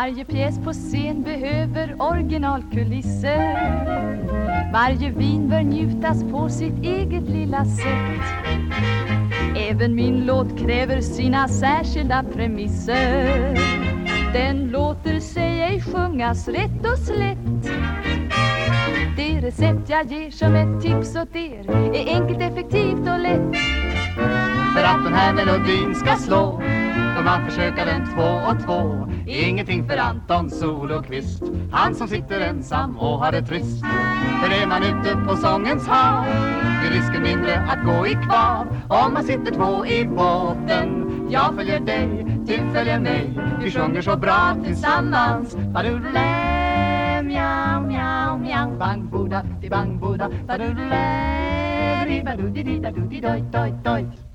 Varje pjäs på scen behöver originalkulisser. Varje vin bör njutas på sitt eget lilla sätt. Även min låt kräver sina särskilda premisser. Den låter sig ej sjungas rätt och slätt. Det recept jag ger som ett tips åt er Är enkelt, effektivt och lätt. För att den här melodin ska slå man försöka den två och två. Ingenting för Anton Solokvist. Han som sitter ensam och har det trist. För är man ute på sångens hav är risken mindre att gå i kvar Om man sitter två i båten Jag följer dig, du följer mig. Vi sjunger så bra tillsammans. Badulä, mjau, mjau, mjau Bang, boda, di bang, boda Badulä, di badudi, di doj, doj, doj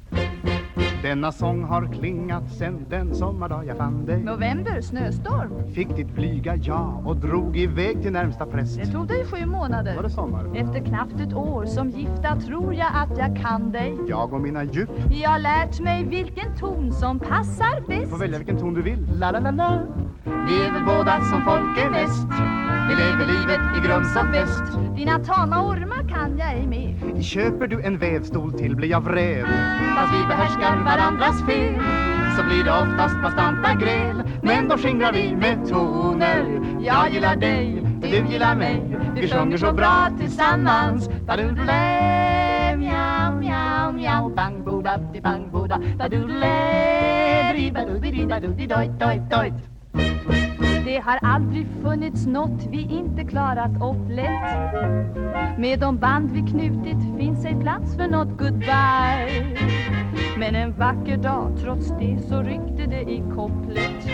denna sång har klingat sen den sommardag jag fann dig. November, snöstorm. Fick ditt blyga ja och drog iväg till närmsta präst. Det tog dig sju månader. Var det sommar? Efter knappt ett år som gifta tror jag att jag kan dig. Jag och mina djup. Jag har lärt mig vilken ton som passar bäst. Får välja vilken ton du vill. La la la la. Vi är väl båda som folk är mest. Vi lever livet i grums och fest. Dina tama ormar kan jag ej med Köper du en vävstol till blir jag vräv Fast vi behärskar varandras fel Så blir det oftast bastanta gräl. Men då skingrar vi med toner. Jag gillar dig, du gillar mig. Vi sjunger så bra tillsammans. Badulä, mjau, mjau, mjau Bang, boda, di bang, boda Badulä, di badudi, badudi, dojt, dojt, dojt det har aldrig funnits något vi inte klarat upp lätt Med de band vi knutit finns ej plats för något goodbye. Men en vacker dag trots det så ryckte det i kopplet.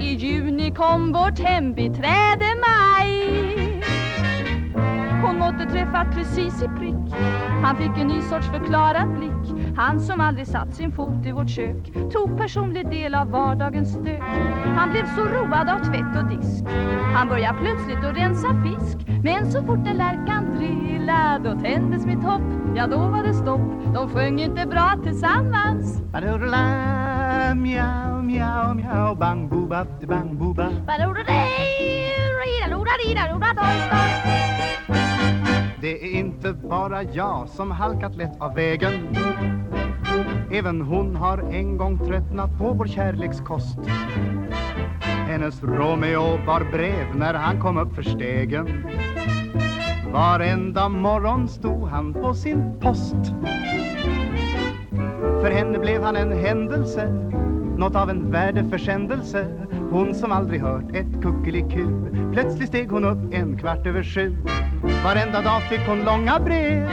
I juni kom vårt hembiträde Maj hon måtte träffat precis i prick. Han fick en ny sorts förklarad blick. Han som aldrig satt sin fot i vårt kök Tog personlig del av vardagens stök. Han blev så road av tvätt och disk. Han började plötsligt att rensa fisk. Men så fort en lärkan trillade Då tändes mitt hopp Ja då var det stopp. De sjöng inte bra tillsammans. Badurla, mjau, mjau, mjau Bang, booba, bang, booba. Badurla, rida, loda, rida, loda, doj, doj det är inte bara jag som halkat lätt av vägen. Även hon har en gång tröttnat på vår kärlekskost. Hennes Romeo bar brev när han kom upp för stegen. Varenda morgon stod han på sin post. För henne blev han en händelse Något av en värdeförsändelse. Hon som aldrig hört ett kuckeliku Plötsligt steg hon upp en kvart över sju. Varenda dag fick hon långa brev.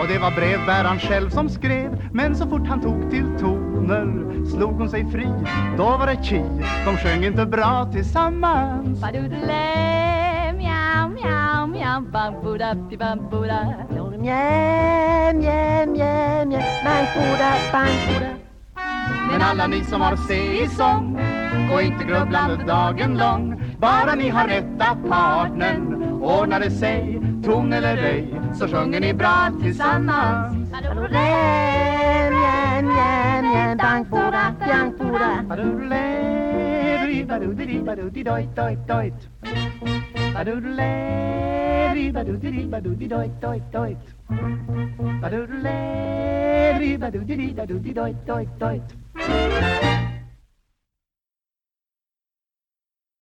Och det var brevbäraren själv som skrev. Men så fort han tog till toner Slog hon sig fri. Då var det ki De sjöng inte bra tillsammans. Men alla ni som har se i sång Gå inte grubblande dagen lång. Bara ni har rätta partnern. Ordnar det sig, ton eller ej Så sjunger ni bra tillsammans. Badurlä, mjä, mjä, mjä Bankbora, bjankbora Badurlä, badudidi, badudi, dojt, dojt, dojt Badurlä, badudidi, badudi, dojt, dojt, dojt Badurlä, badudidi, badudi, dojt, dojt, dojt